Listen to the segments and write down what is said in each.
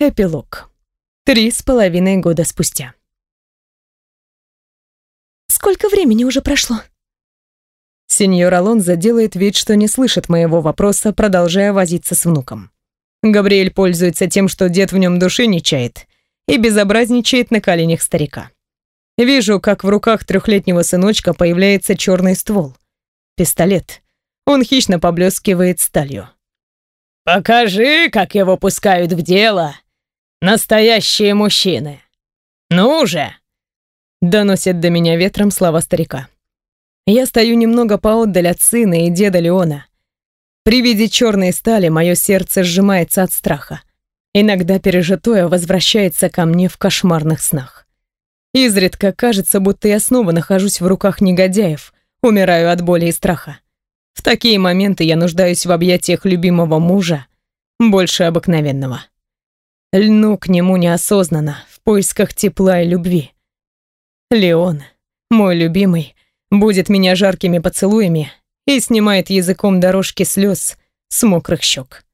Эпилог. Три с половиной года спустя. Сколько времени уже прошло? Сеньор Алонзо делает вид, что не слышит моего вопроса, продолжая возиться с внуком. Габриэль пользуется тем, что дед в нем души не чает, и безобразничает на коленях старика. Вижу, как в руках трехлетнего сыночка появляется черный ствол. Пистолет. Он хищно поблескивает сталью. «Покажи, как его пускают в дело настоящие мужчины! Ну же!» Доносит до меня ветром слова старика. Я стою немного поотдаль от сына и деда Леона. При виде черной стали мое сердце сжимается от страха. Иногда пережитое возвращается ко мне в кошмарных снах. Изредка кажется, будто я снова нахожусь в руках негодяев, умираю от боли и страха. В такие моменты я нуждаюсь в объятиях любимого мужа больше обыкновенного. Льну к нему неосознанно, в поисках тепла и любви. Леон, мой любимый, будет меня жаркими поцелуями и снимает языком дорожки слез с мокрых щек.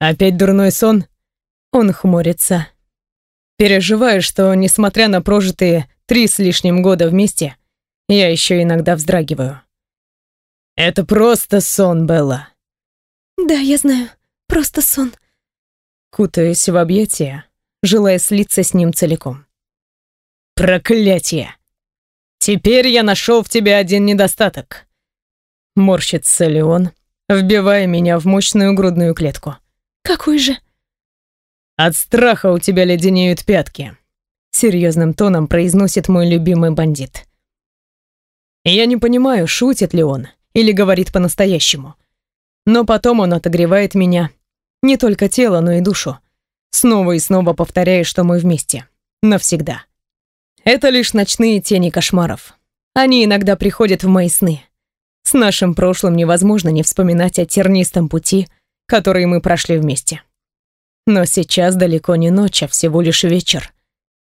Опять дурной сон? Он хмурится. Переживаю, что, несмотря на прожитые три с лишним года вместе, я еще иногда вздрагиваю. Это просто сон, Белла. Да, я знаю. Просто сон. Кутаюсь в объятия, желая слиться с ним целиком. Проклятие! Теперь я нашел в тебе один недостаток. Морщится Леон, вбивая меня в мощную грудную клетку. Какой же? От страха у тебя леденеют пятки. Серьезным тоном произносит мой любимый бандит. Я не понимаю, шутит ли он или говорит по-настоящему. Но потом он отогревает меня, не только тело, но и душу. Снова и снова повторяя, что мы вместе. Навсегда. Это лишь ночные тени кошмаров. Они иногда приходят в мои сны. С нашим прошлым невозможно не вспоминать о тернистом пути, который мы прошли вместе. Но сейчас далеко не ночь, а всего лишь вечер.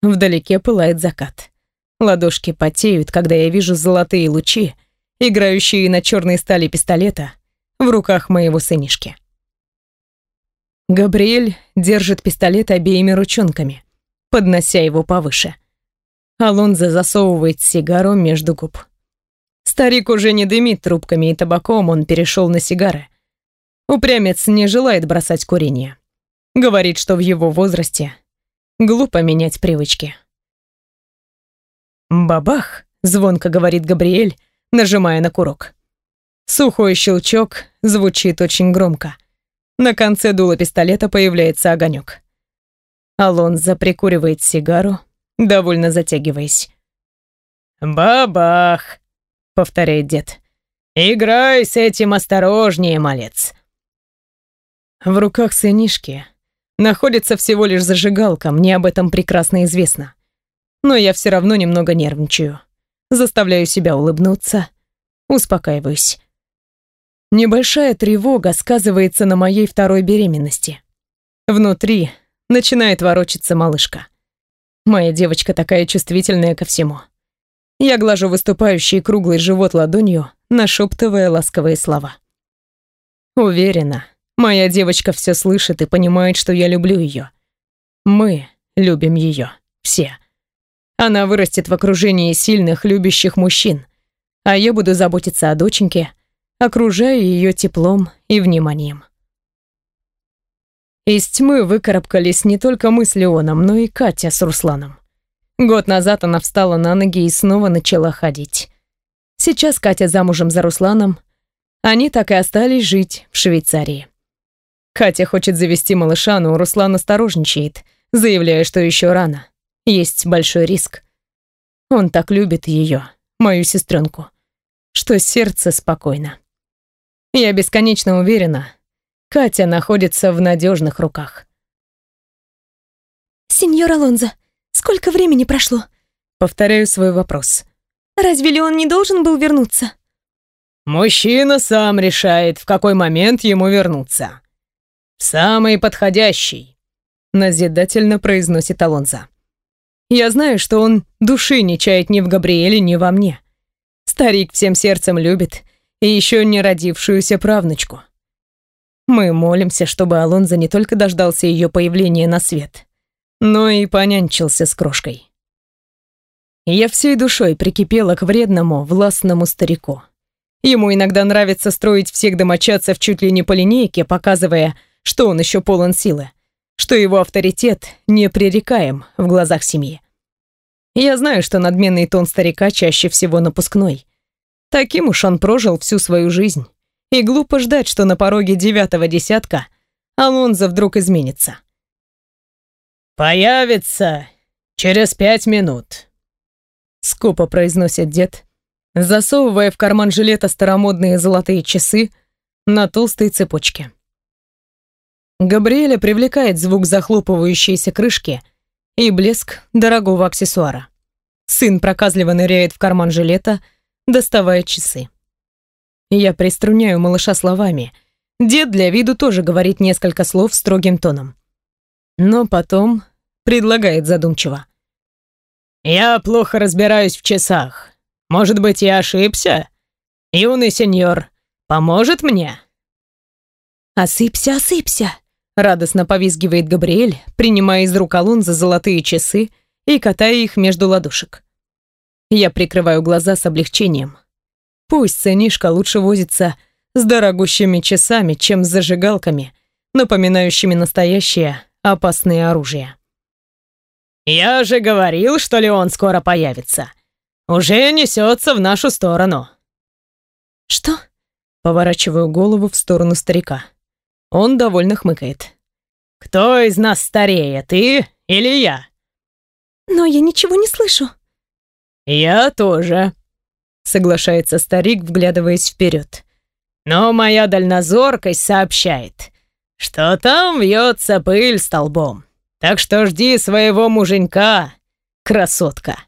Вдалеке пылает закат. Ладошки потеют, когда я вижу золотые лучи, играющие на черной стали пистолета в руках моего сынишки. Габриэль держит пистолет обеими ручонками, поднося его повыше. Алонзо засовывает сигару между губ. Старик уже не дымит трубками и табаком, он перешел на сигары. Упрямец не желает бросать курение. Говорит, что в его возрасте глупо менять привычки. «Бабах!» — звонко говорит Габриэль, нажимая на курок. Сухой щелчок звучит очень громко. На конце дула пистолета появляется огонек. Алонзо прикуривает сигару, довольно затягиваясь. «Бабах!» — повторяет дед. «Играй с этим осторожнее, малец!» В руках сынишки находится всего лишь зажигалка, мне об этом прекрасно известно. Но я все равно немного нервничаю. Заставляю себя улыбнуться, успокаиваюсь. Небольшая тревога сказывается на моей второй беременности. Внутри начинает ворочаться малышка. Моя девочка такая чувствительная ко всему. Я глажу выступающий круглый живот ладонью, нашептывая ласковые слова. Уверена, моя девочка все слышит и понимает, что я люблю ее. Мы любим ее, все. Она вырастет в окружении сильных, любящих мужчин, а я буду заботиться о доченьке, окружая ее теплом и вниманием. Из тьмы выкарабкались не только мы с Леоном, но и Катя с Русланом. Год назад она встала на ноги и снова начала ходить. Сейчас Катя замужем за Русланом. Они так и остались жить в Швейцарии. Катя хочет завести малыша, но Руслан осторожничает, заявляя, что еще рано. Есть большой риск. Он так любит ее, мою сестренку, что сердце спокойно. Я бесконечно уверена, Катя находится в надежных руках. «Сеньор Алонзо, сколько времени прошло?» Повторяю свой вопрос. «Разве ли он не должен был вернуться?» «Мужчина сам решает, в какой момент ему вернуться. Самый подходящий», — назидательно произносит Алонзо. «Я знаю, что он души не чает ни в Габриэле, ни во мне. Старик всем сердцем любит и еще не родившуюся правнучку. Мы молимся, чтобы Алонзо не только дождался ее появления на свет, но и понянчился с крошкой. Я всей душой прикипела к вредному, властному старику. Ему иногда нравится строить всех домочадцев чуть ли не по линейке, показывая, что он еще полон силы, что его авторитет непререкаем в глазах семьи. Я знаю, что надменный тон старика чаще всего напускной. Таким уж он прожил всю свою жизнь. И глупо ждать, что на пороге девятого десятка Алонзо вдруг изменится. «Появится через пять минут», — скупо произносит дед, засовывая в карман жилета старомодные золотые часы на толстой цепочке. Габриэля привлекает звук захлопывающейся крышки и блеск дорогого аксессуара. Сын проказливо ныряет в карман жилета, доставая часы. Я приструняю малыша словами. Дед для виду тоже говорит несколько слов строгим тоном. Но потом предлагает задумчиво. «Я плохо разбираюсь в часах. Может быть, я ошибся? Юный сеньор поможет мне?» «Осыпься, осыпься!» Радостно повизгивает Габриэль, принимая из рук Алонза золотые часы и катая их между ладошек. Я прикрываю глаза с облегчением. Пусть сынишка лучше возится с дорогущими часами, чем с зажигалками, напоминающими настоящее опасное оружие. «Я же говорил, что Леон скоро появится. Уже несется в нашу сторону». «Что?» Поворачиваю голову в сторону старика. Он довольно хмыкает. «Кто из нас старее, ты или я?» «Но я ничего не слышу». «Я тоже», — соглашается старик, вглядываясь вперед. «Но моя дальнозоркость сообщает, что там вьется пыль столбом. Так что жди своего муженька, красотка».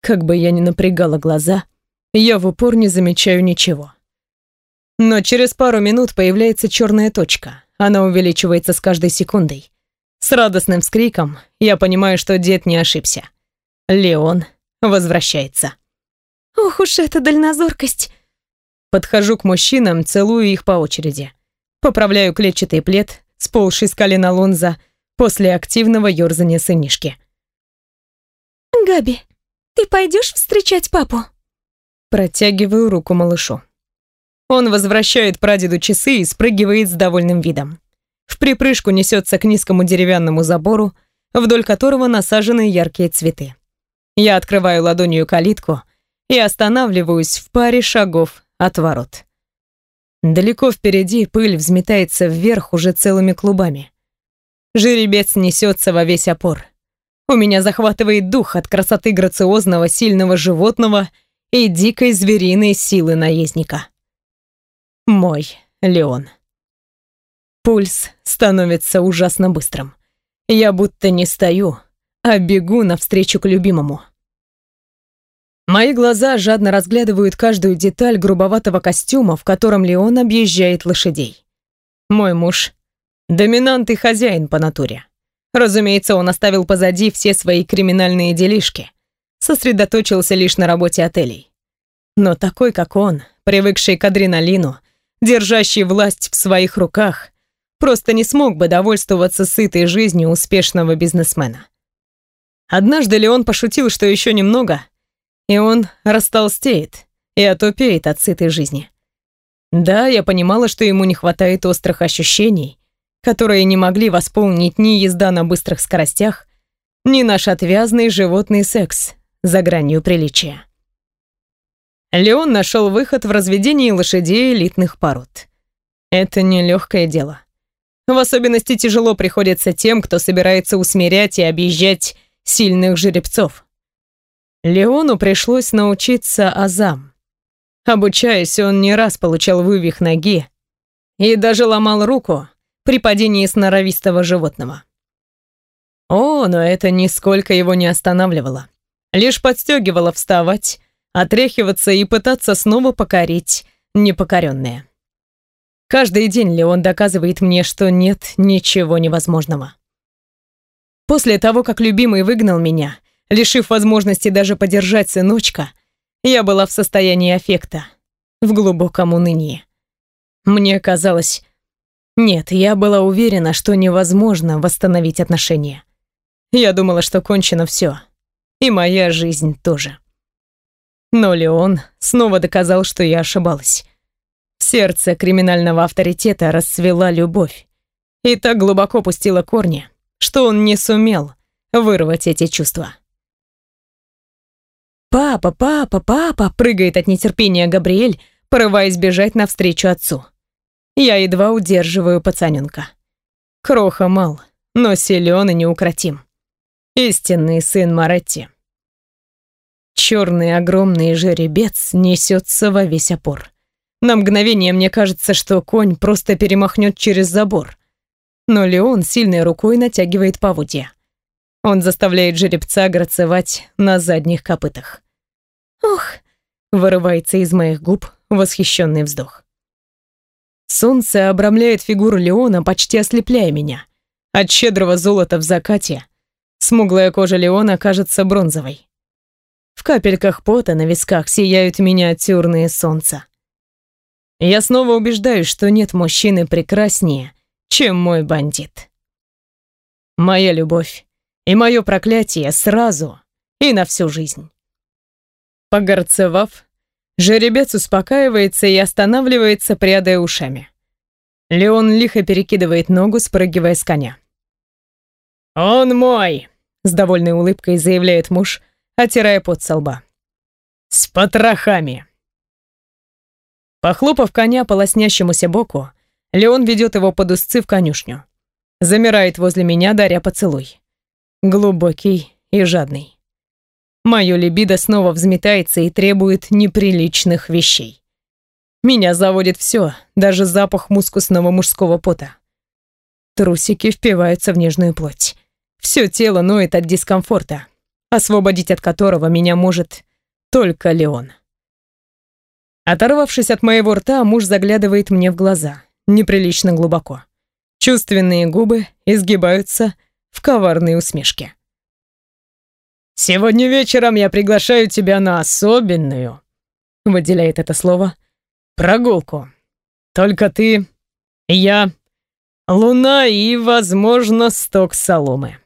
Как бы я ни напрягала глаза, я в упор не замечаю ничего. Но через пару минут появляется черная точка. Она увеличивается с каждой секундой. С радостным вскриком я понимаю, что дед не ошибся. Леон возвращается. Ох уж эта дальнозоркость. Подхожу к мужчинам, целую их по очереди. Поправляю клетчатый плед, сползший с колена Лонза после активного ёрзания сынишки. «Габи, ты пойдешь встречать папу?» Протягиваю руку малышу. Он возвращает прадеду часы и спрыгивает с довольным видом. В припрыжку несется к низкому деревянному забору, вдоль которого насажены яркие цветы. Я открываю ладонью калитку и останавливаюсь в паре шагов от ворот. Далеко впереди пыль взметается вверх уже целыми клубами. Жеребец несется во весь опор. У меня захватывает дух от красоты грациозного, сильного животного и дикой звериной силы наездника. Мой Леон. Пульс становится ужасно быстрым. Я будто не стою, а бегу навстречу к любимому. Мои глаза жадно разглядывают каждую деталь грубоватого костюма, в котором Леон объезжает лошадей. Мой муж — доминант и хозяин по натуре. Разумеется, он оставил позади все свои криминальные делишки, сосредоточился лишь на работе отелей. Но такой, как он, привыкший к адреналину, держащий власть в своих руках, просто не смог бы довольствоваться сытой жизнью успешного бизнесмена. Однажды Леон пошутил, что еще немного, и он растолстеет и отупеет от сытой жизни. Да, я понимала, что ему не хватает острых ощущений, которые не могли восполнить ни езда на быстрых скоростях, ни наш отвязный животный секс за гранью приличия. Леон нашел выход в разведении лошадей элитных пород. Это нелегкое дело. В особенности тяжело приходится тем, кто собирается усмирять и объезжать сильных жеребцов. Леону пришлось научиться азам. Обучаясь, он не раз получал вывих ноги и даже ломал руку при падении с норовистого животного. О, но это нисколько его не останавливало. Лишь подстегивало вставать, отряхиваться и пытаться снова покорить непокоренное. Каждый день Леон доказывает мне, что нет ничего невозможного. После того, как любимый выгнал меня, лишив возможности даже подержать сыночка, я была в состоянии аффекта, в глубоком унынии. Мне казалось... Нет, я была уверена, что невозможно восстановить отношения. Я думала, что кончено все. И моя жизнь тоже. Но Леон снова доказал, что я ошибалась. В сердце криминального авторитета расцвела любовь. И так глубоко пустила корни, что он не сумел вырвать эти чувства. «Папа, папа, папа!» — прыгает от нетерпения Габриэль, порываясь бежать навстречу отцу. Я едва удерживаю пацаненка. Кроха мал, но силен и неукротим. Истинный сын Маретти. Черный огромный жеребец несется во весь опор. На мгновение мне кажется, что конь просто перемахнет через забор. Но Леон сильной рукой натягивает поводья. Он заставляет жеребца грацевать на задних копытах. «Ох!» — вырывается из моих губ восхищенный вздох. Солнце обрамляет фигуру Леона, почти ослепляя меня. От щедрого золота в закате смуглая кожа Леона кажется бронзовой. В капельках пота на висках сияют миниатюрные солнца. Я снова убеждаюсь, что нет мужчины прекраснее, чем мой бандит. Моя любовь и мое проклятие сразу и на всю жизнь. Погорцевав, жеребец успокаивается и останавливается, прядая ушами. Леон лихо перекидывает ногу, спрыгивая с коня. «Он мой!» — с довольной улыбкой заявляет муж, отирая пот со лба. «С потрохами!» Похлопав коня по лоснящемуся боку, Леон ведет его под узцы в конюшню. Замирает возле меня, даря поцелуй. Глубокий и жадный. Мое либидо снова взметается и требует неприличных вещей. Меня заводит все, даже запах мускусного мужского пота. Трусики впиваются в нежную плоть. Все тело ноет от дискомфорта, освободить от которого меня может только Леон. Оторвавшись от моего рта, муж заглядывает мне в глаза, неприлично глубоко. Чувственные губы изгибаются, в коварной усмешке. «Сегодня вечером я приглашаю тебя на особенную», — выделяет это слово, — «прогулку. Только ты, я, луна и, возможно, сток соломы».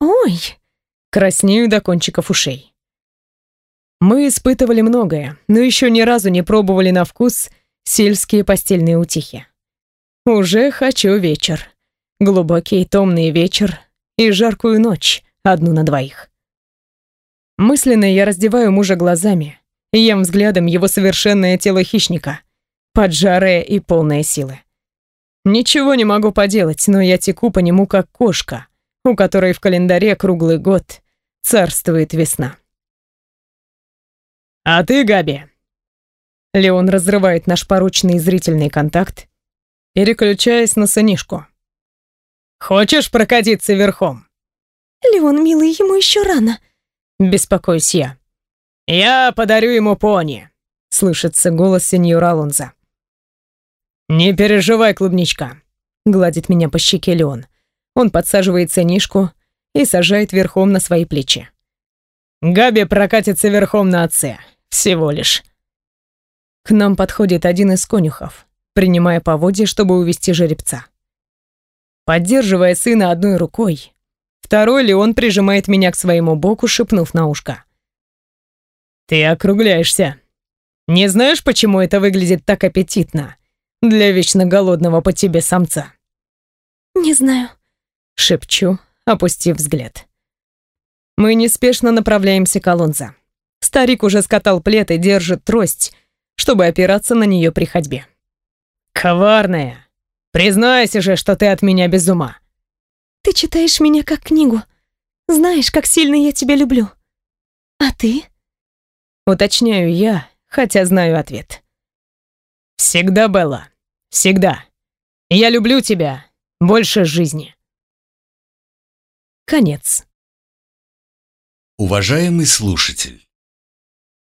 «Ой!» — краснею до кончиков ушей. Мы испытывали многое, но еще ни разу не пробовали на вкус сельские постельные утихи. Уже хочу вечер. Глубокий томный вечер и жаркую ночь, одну на двоих. Мысленно я раздеваю мужа глазами, ем взглядом его совершенное тело хищника, поджарое и полное силы. Ничего не могу поделать, но я теку по нему как кошка, у которой в календаре круглый год царствует весна. «А ты, Габи?» Леон разрывает наш порочный зрительный контакт, переключаясь на сынишку. Хочешь прокатиться верхом?» «Леон, милый, ему еще рано», — беспокоюсь я. «Я подарю ему пони», — слышится голос сеньора Алонза. «Не переживай, клубничка», — гладит меня по щеке Леон. Он подсаживает сынишку и сажает верхом на свои плечи. «Габи прокатится верхом на отце, всего лишь». К нам подходит один из конюхов, принимая поводья, чтобы увести жеребца поддерживая сына одной рукой. Второй Леон прижимает меня к своему боку, шепнув на ушко. «Ты округляешься. Не знаешь, почему это выглядит так аппетитно для вечно голодного по тебе самца?» «Не знаю», — шепчу, опустив взгляд. Мы неспешно направляемся к Алонзо. Старик уже скатал плед и держит трость, чтобы опираться на нее при ходьбе. «Коварная!» Признайся же, что ты от меня без ума. Ты читаешь меня как книгу. Знаешь, как сильно я тебя люблю. А ты? Уточняю я, хотя знаю ответ. Всегда, Белла. Всегда. Я люблю тебя больше жизни. Конец. Уважаемый слушатель,